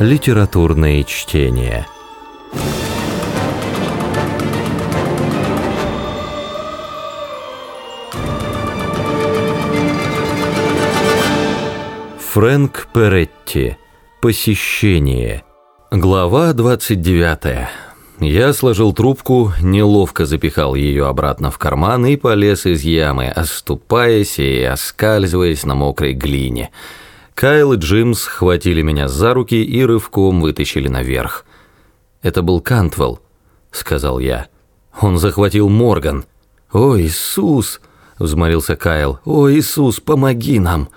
Литературные чтения. Фрэнк Перетти. Посещение. Глава 29. Я сложил трубку, неловко запихал ее обратно в карман и полез из ямы, оступаясь и оскальзываясь на мокрой глине. Кайл и Джим схватили меня за руки и рывком вытащили наверх. «Это был Кантвелл», — сказал я. «Он захватил Морган». «О, Иисус!» — взмолился Кайл. «О, Иисус, помоги нам!»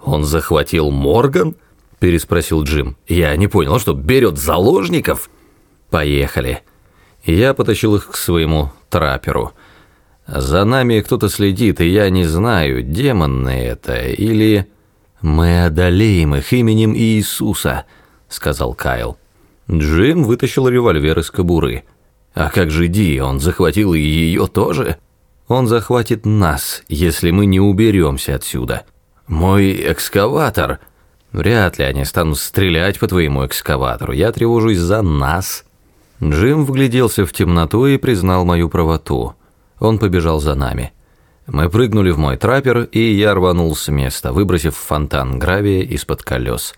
«Он захватил Морган?» — переспросил Джим. «Я не понял, что берет заложников?» «Поехали». Я потащил их к своему трапперу. За нами кто-то следит, и я не знаю, демоны это или... «Мы одолеем их именем Иисуса», — сказал Кайл. Джим вытащил револьвер из кобуры. «А как же Ди, он захватил и ее тоже?» «Он захватит нас, если мы не уберемся отсюда». «Мой экскаватор...» «Вряд ли они станут стрелять по твоему экскаватору. Я тревожусь за нас». Джим вгляделся в темноту и признал мою правоту. Он побежал за нами. Мы прыгнули в мой траппер, и я рванул с места, выбросив фонтан гравия из-под колес.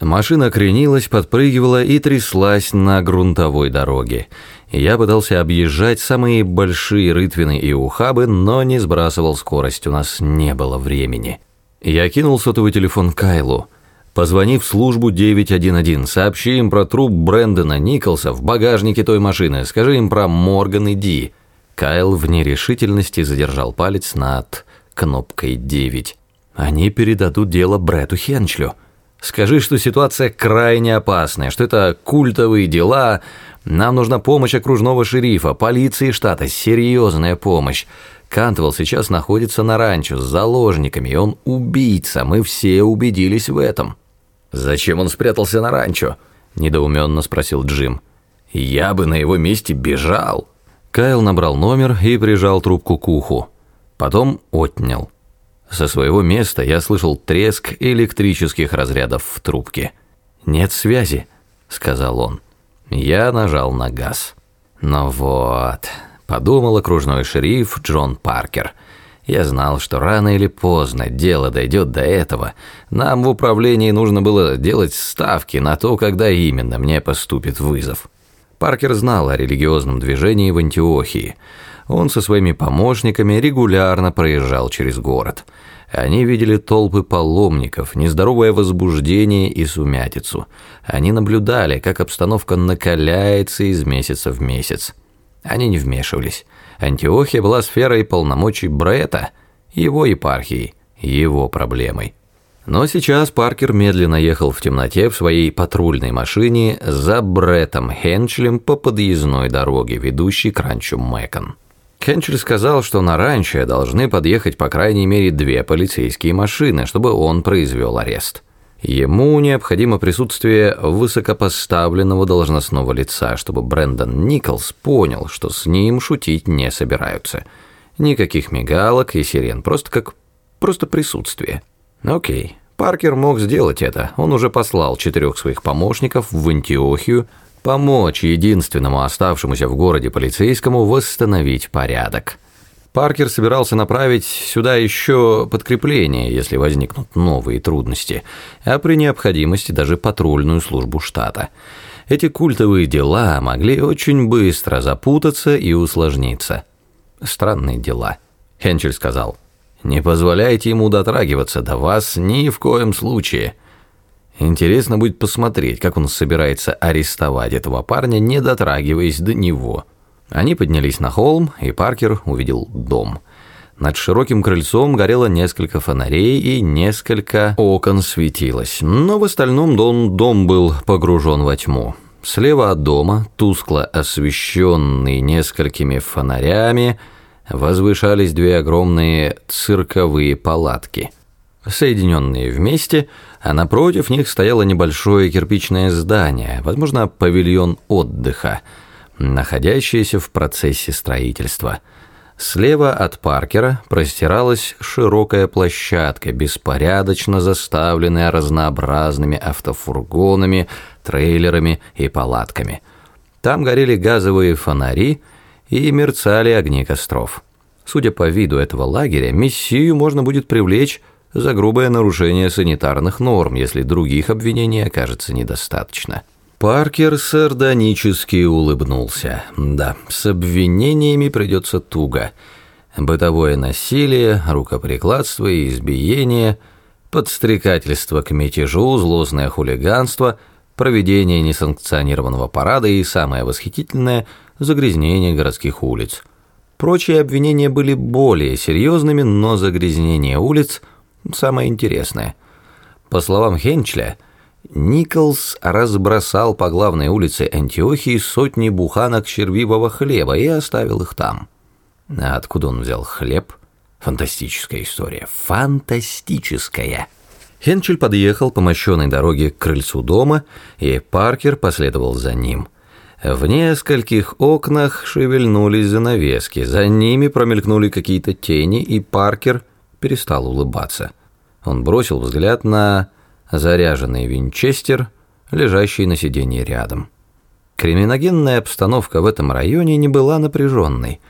Машина кренилась, подпрыгивала и тряслась на грунтовой дороге. Я пытался объезжать самые большие рытвины и ухабы, но не сбрасывал скорость, у нас не было времени. Я кинул сотовый телефон Кайлу. Позвони в службу 911, сообщи им про труп Брэндона Николса в багажнике той машины, скажи им про Морган и Ди. Кайл в нерешительности задержал палец над кнопкой 9. Они передадут дело Брету Хенчлю. Скажи, что ситуация крайне опасная, что это культовые дела. Нам нужна помощь окружного шерифа, полиции штата, серьезная помощь. Кантвелл сейчас находится на ранчо с заложниками, и он убийца, мы все убедились в этом. Зачем он спрятался на ранчо? недоуменно спросил Джим. Я бы на его месте бежал. Кайл набрал номер и прижал трубку к уху. Потом отнял. Со своего места я слышал треск электрических разрядов в трубке. «Нет связи», — сказал он. Я нажал на газ. «Ну вот», — подумал окружной шериф Джон Паркер. «Я знал, что рано или поздно дело дойдет до этого. Нам в управлении нужно было делать ставки на то, когда именно мне поступит вызов». Паркер знал о религиозном движении в Антиохии. Он со своими помощниками регулярно проезжал через город. Они видели толпы паломников, нездоровое возбуждение и сумятицу. Они наблюдали, как обстановка накаляется из месяца в месяц. Они не вмешивались. Антиохия была сферой полномочий Брета, его епархией, его проблемой. Но сейчас Паркер медленно ехал в темноте в своей патрульной машине за Бреттом Хенчлем по подъездной дороге, ведущей к ранчо Мэкон. Хенчель сказал, что на ранчо должны подъехать по крайней мере две полицейские машины, чтобы он произвел арест. Ему необходимо присутствие высокопоставленного должностного лица, чтобы Брэндон Николс понял, что с ним шутить не собираются. Никаких мигалок и сирен, просто как просто присутствие. Окей, Паркер мог сделать это. Он уже послал четырех своих помощников в Антиохию помочь единственному оставшемуся в городе полицейскому восстановить порядок. Паркер собирался направить сюда еще подкрепление, если возникнут новые трудности, а при необходимости даже патрульную службу штата. Эти культовые дела могли очень быстро запутаться и усложниться. Странные дела, Хенчель сказал. Не позволяйте ему дотрагиваться до вас ни в коем случае. Интересно будет посмотреть, как он собирается арестовать этого парня, не дотрагиваясь до него. Они поднялись на холм, и Паркер увидел дом. Над широким крыльцом горело несколько фонарей и несколько окон светилось, но в остальном дом, дом был погружен во тьму. Слева от дома, тускло освещенный несколькими фонарями, возвышались две огромные цирковые палатки, соединенные вместе, а напротив них стояло небольшое кирпичное здание, возможно, павильон отдыха, находящееся в процессе строительства. Слева от Паркера простиралась широкая площадка, беспорядочно заставленная разнообразными автофургонами, трейлерами и палатками. Там горели газовые фонари и мерцали огни костров. Судя по виду этого лагеря, мессию можно будет привлечь за грубое нарушение санитарных норм, если других обвинений окажется недостаточно. Паркер сардонически улыбнулся. Да, с обвинениями придется туго. Бытовое насилие, рукоприкладство и избиение, подстрекательство к мятежу, злостное хулиганство, проведение несанкционированного парада и, самое восхитительное, загрязнение городских улиц. Прочие обвинения были более серьезными, но загрязнение улиц – самое интересное. По словам Хенчля, Николс разбросал по главной улице Антиохии сотни буханок червивого хлеба и оставил их там. А откуда он взял хлеб? Фантастическая история. Фантастическая. Хенчель подъехал по мощенной дороге к крыльцу дома, и Паркер последовал за ним. В нескольких окнах шевельнулись занавески, за ними промелькнули какие-то тени, и Паркер перестал улыбаться. Он бросил взгляд на заряженный винчестер, лежащий на сиденье рядом. Криминогенная обстановка в этом районе не была напряженной.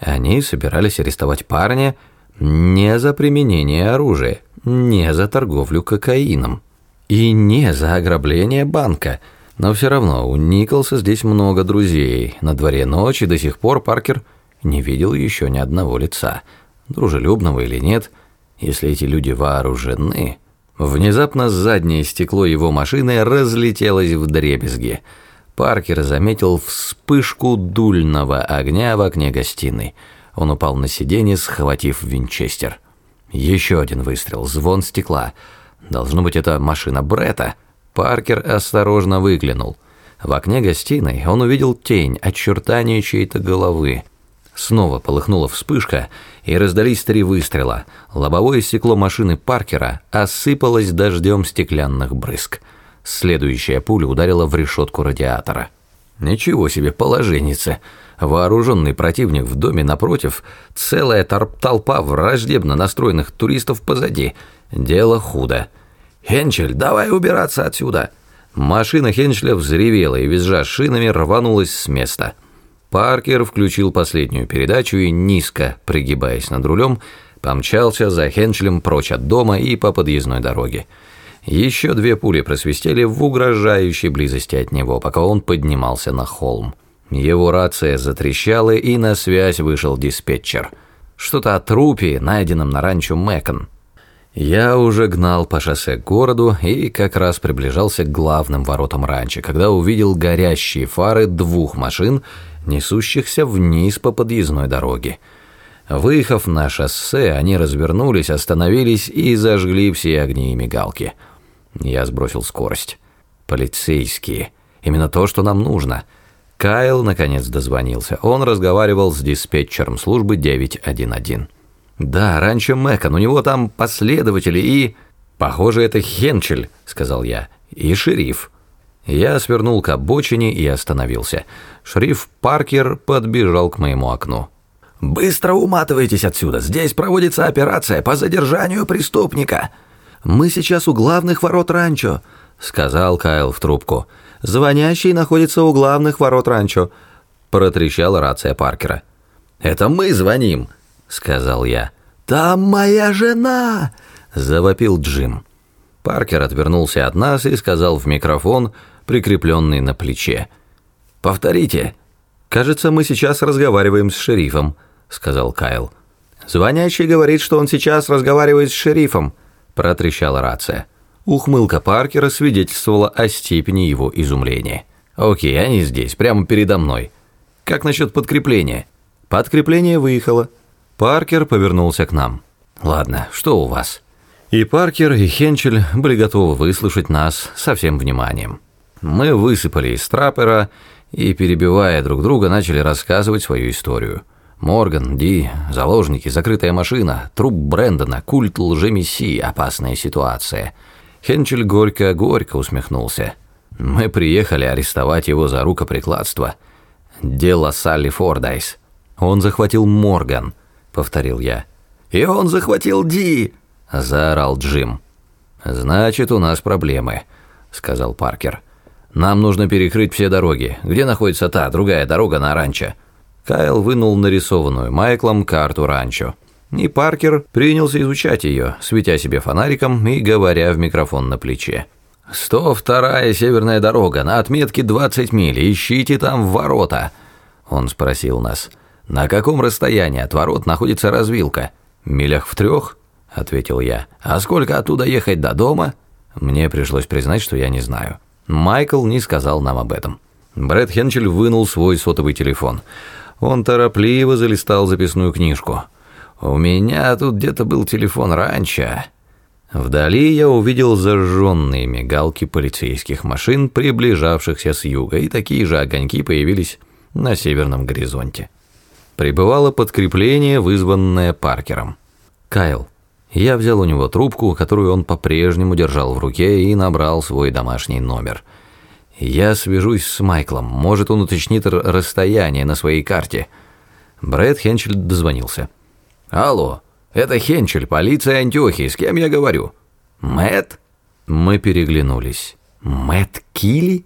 Они собирались арестовать парня не за применение оружия, не за торговлю кокаином и не за ограбление банка. Но все равно у Николса здесь много друзей. На дворе ночи до сих пор Паркер не видел еще ни одного лица, дружелюбного или нет, если эти люди вооружены. Внезапно заднее стекло его машины разлетелось в дребезги. Паркер заметил вспышку дульного огня в окне гостиной. Он упал на сиденье, схватив винчестер. Еще один выстрел, звон стекла. Должно быть, это машина Брета. Паркер осторожно выглянул. В окне гостиной он увидел тень, очертания чьей-то головы. Снова полыхнула вспышка, и раздались три выстрела. Лобовое стекло машины Паркера осыпалось дождем стеклянных брызг. Следующая пуля ударила в решетку радиатора. Ничего себе положенница. Вооруженный противник в доме напротив, целая толпа враждебно настроенных туристов позади. Дело худо. «Хенчель, давай убираться отсюда!» Машина Хенчеля взревела и, визжа шинами, рванулась с места. Паркер включил последнюю передачу и, низко пригибаясь над рулем, помчался за Хенчлем прочь от дома и по подъездной дороге. Еще две пули просвистели в угрожающей близости от него, пока он поднимался на холм. Его рация затрещала, и на связь вышел диспетчер. Что-то о трупе, найденном на ранчо Мэкон. Я уже гнал по шоссе к городу и как раз приближался к главным воротам ранчо, когда увидел горящие фары двух машин несущихся вниз по подъездной дороге. Выехав на шоссе, они развернулись, остановились и зажгли все огни и мигалки. Я сбросил скорость. Полицейские. Именно то, что нам нужно. Кайл наконец дозвонился. Он разговаривал с диспетчером службы 911. «Да, раньше Мэкон, у него там последователи и...» «Похоже, это Хенчель», — сказал я, — «и шериф». Я свернул к обочине и остановился. Шриф Паркер подбежал к моему окну. «Быстро уматывайтесь отсюда! Здесь проводится операция по задержанию преступника!» «Мы сейчас у главных ворот ранчо», — сказал Кайл в трубку. «Звонящий находится у главных ворот ранчо», — протрещала рация Паркера. «Это мы звоним», — сказал я. «Там моя жена!» — завопил Джим. Паркер отвернулся от нас и сказал в микрофон, прикрепленный на плече. «Повторите». «Кажется, мы сейчас разговариваем с шерифом», — сказал Кайл. «Звонящий говорит, что он сейчас разговаривает с шерифом», — протрещала рация. Ухмылка Паркера свидетельствовала о степени его изумления. «Окей, они здесь, прямо передо мной. Как насчет подкрепления?» Подкрепление выехало. Паркер повернулся к нам. «Ладно, что у вас?» И Паркер, и Хенчель были готовы выслушать нас со всем вниманием. Мы высыпали из траппера и, перебивая друг друга, начали рассказывать свою историю. Морган, Ди, заложники, закрытая машина, труп Брэндона, культ лжемессии, опасная ситуация. Хенчель горько-горько усмехнулся. Мы приехали арестовать его за рукоприкладство. Дело Салли Фордайс. Он захватил Морган, повторил я. И он захватил Ди, заорал Джим. Значит, у нас проблемы, сказал Паркер. Нам нужно перекрыть все дороги. Где находится та, другая дорога на ранчо?» Кайл вынул нарисованную Майклом карту ранчо. И Паркер принялся изучать ее, светя себе фонариком и говоря в микрофон на плече. «Сто вторая северная дорога, на отметке 20 миль, ищите там ворота». Он спросил нас, «На каком расстоянии от ворот находится развилка?» «Милях в трех?» – ответил я. «А сколько оттуда ехать до дома?» Мне пришлось признать, что я не знаю. Майкл не сказал нам об этом. Брэд Хенчель вынул свой сотовый телефон. Он торопливо залистал записную книжку. «У меня тут где-то был телефон раньше». Вдали я увидел зажженные мигалки полицейских машин, приближавшихся с юга, и такие же огоньки появились на северном горизонте. Прибывало подкрепление, вызванное Паркером. «Кайл». Я взял у него трубку, которую он по-прежнему держал в руке, и набрал свой домашний номер. «Я свяжусь с Майклом. Может, он уточнит расстояние на своей карте». Брэд Хенчель дозвонился. «Алло, это Хенчель, полиция Антиохии. С кем я говорю?» Мэт? Мы переглянулись. Мэт Килли?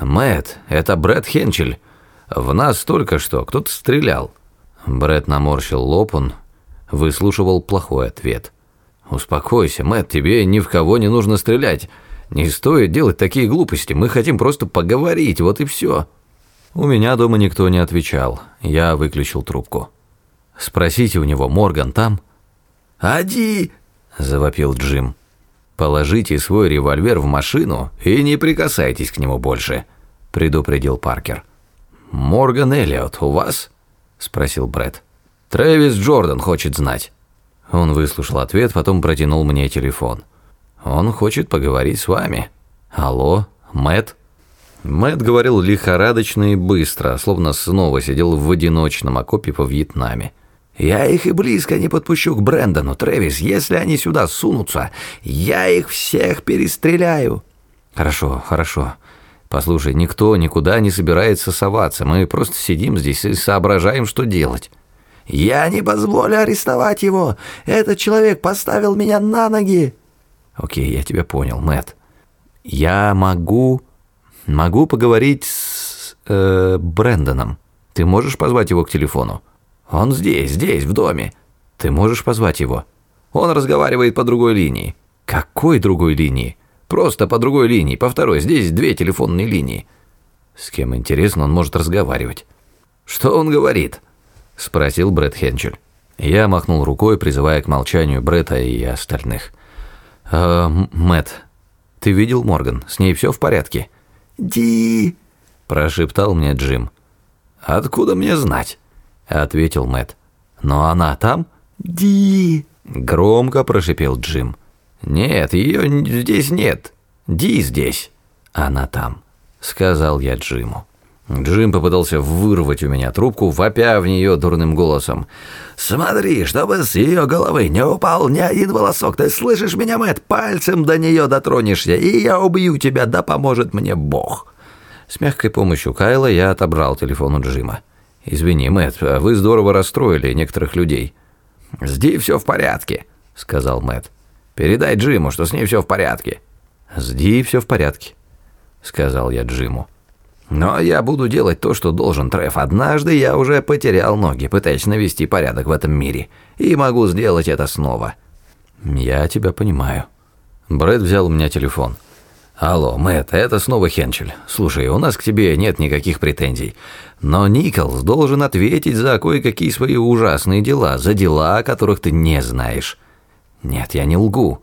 Мэт, это Брэд Хенчель. В нас только что кто-то стрелял. Брэд наморщил лоб, он выслушивал плохой ответ. «Успокойся, Мэт, тебе ни в кого не нужно стрелять. Не стоит делать такие глупости, мы хотим просто поговорить, вот и все». У меня дома никто не отвечал, я выключил трубку. «Спросите у него, Морган там?» «Ади!» – завопил Джим. «Положите свой револьвер в машину и не прикасайтесь к нему больше», – предупредил Паркер. «Морган Эллиот у вас?» – спросил Брэд. «Трэвис Джордан хочет знать». Он выслушал ответ, потом протянул мне телефон. «Он хочет поговорить с вами». «Алло, Мэтт?» Мэтт говорил лихорадочно и быстро, словно снова сидел в одиночном окопе по Вьетнаме. «Я их и близко не подпущу к Брэндону, Трэвис. Если они сюда сунутся, я их всех перестреляю». «Хорошо, хорошо. Послушай, никто никуда не собирается соваться. Мы просто сидим здесь и соображаем, что делать». «Я не позволю арестовать его! Этот человек поставил меня на ноги!» «Окей, я тебя понял, Мэтт. Я могу... могу поговорить с... Э, Брэндоном. Ты можешь позвать его к телефону?» «Он здесь, здесь, в доме. Ты можешь позвать его?» «Он разговаривает по другой линии». «Какой другой линии?» «Просто по другой линии, по второй. Здесь две телефонные линии». «С кем, интересно, он может разговаривать?» «Что он говорит?» – спросил Брэд Хенчель. Я махнул рукой, призывая к молчанию Бретта и остальных. «Э, Мэтт, ты видел Морган? С ней все в порядке?» «Ди...» – прошептал мне Джим. «Откуда мне знать?» – ответил Мэтт. «Но она там?» «Ди...» – громко прошипел Джим. «Нет, ее здесь нет. Ди здесь. Она там», – сказал я Джиму. Джим попытался вырвать у меня трубку, вопя в нее дурным голосом. «Смотри, чтобы с ее головы не упал ни один волосок. Ты слышишь меня, Мэтт? Пальцем до нее дотронешься, и я убью тебя, да поможет мне Бог». С мягкой помощью Кайла я отобрал телефон у Джима. «Извини, Мэтт, вы здорово расстроили некоторых людей». «С все в порядке», — сказал Мэтт. «Передай Джиму, что с ней все в порядке». «С Ди все в порядке», — сказал я Джиму. Но я буду делать то, что должен, Треф. Однажды я уже потерял ноги, пытаясь навести порядок в этом мире. И могу сделать это снова. Я тебя понимаю. Брэд взял у меня телефон. Алло, Мэтт, это снова Хенчель. Слушай, у нас к тебе нет никаких претензий. Но Николс должен ответить за кое-какие свои ужасные дела, за дела, о которых ты не знаешь. Нет, я не лгу.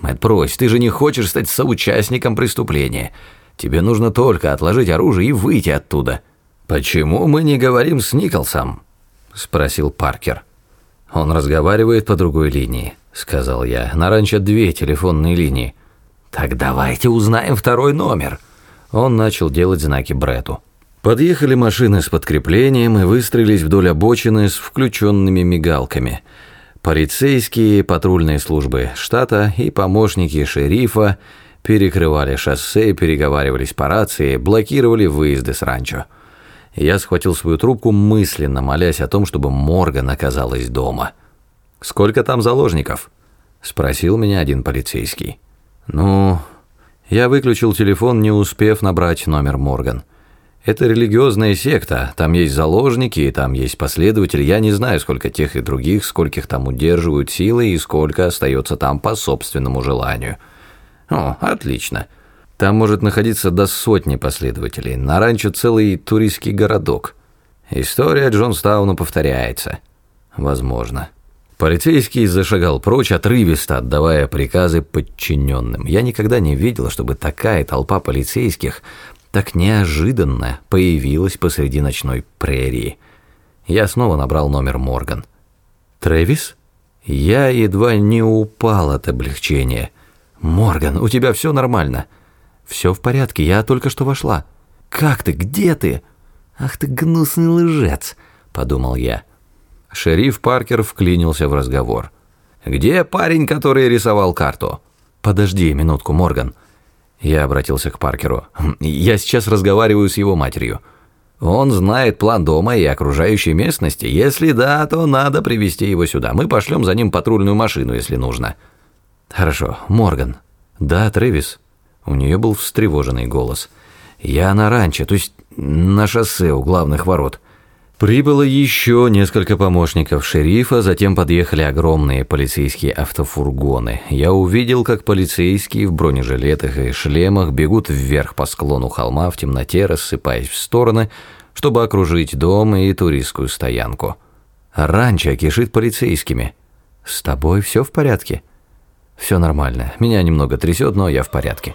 Мэтт, брось, ты же не хочешь стать соучастником преступления. Тебе нужно только отложить оружие и выйти оттуда. Почему мы не говорим с Николсом? спросил Паркер. Он разговаривает по другой линии, сказал я. На ранчо две телефонные линии. Так давайте узнаем второй номер. Он начал делать знаки Брету. Подъехали машины с подкреплением и выстроились вдоль обочины с включенными мигалками. Полицейские, патрульные службы штата и помощники шерифа перекрывали шоссе, переговаривались по рации, блокировали выезды с ранчо. Я схватил свою трубку, мысленно молясь о том, чтобы Морган оказалась дома. «Сколько там заложников?» – спросил меня один полицейский. «Ну, Я выключил телефон, не успев набрать номер Морган. Это религиозная секта, там есть заложники, там есть последователи. Я не знаю, сколько тех и других, скольких там удерживают силы и сколько остается там по собственному желанию. О, отлично. Там может находиться до сотни последователей. На ранчо целый туристский городок. История Джонстауна повторяется. Возможно. Полицейский зашагал прочь, отрывисто отдавая приказы подчиненным. Я никогда не видел, чтобы такая толпа полицейских так неожиданно появилась посреди ночной прерии. Я снова набрал номер Морган. «Трэвис?» Я едва не упал от облегчения. «Морган, у тебя все нормально?» «Все в порядке, я только что вошла». «Как ты? Где ты?» «Ах ты гнусный лжец», — подумал я. Шериф Паркер вклинился в разговор. «Где парень, который рисовал карту?» «Подожди минутку, Морган. Я обратился к Паркеру. «Я сейчас разговариваю с его матерью. Он знает план дома и окружающей местности. Если да, то надо привести его сюда. Мы пошлем за ним патрульную машину, если нужно». «Хорошо. Морган». «Да, Трэвис». У нее был встревоженный голос. «Я на ранчо, то есть на шоссе у главных ворот». Прибыло еще несколько помощников шерифа, затем подъехали огромные полицейские автофургоны. Я увидел, как полицейские в бронежилетах и шлемах бегут вверх по склону холма в темноте, рассыпаясь в стороны, чтобы окружить дом и туристскую стоянку. Ранчо кишит полицейскими. «С тобой все в порядке?» «Все нормально. Меня немного трясет, но я в порядке».